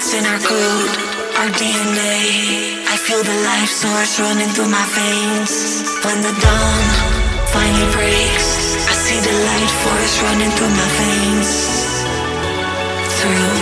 It's in our code, our DNA. I feel the life source running through my veins. When the dawn finally breaks, I see the light force running through my veins. Through.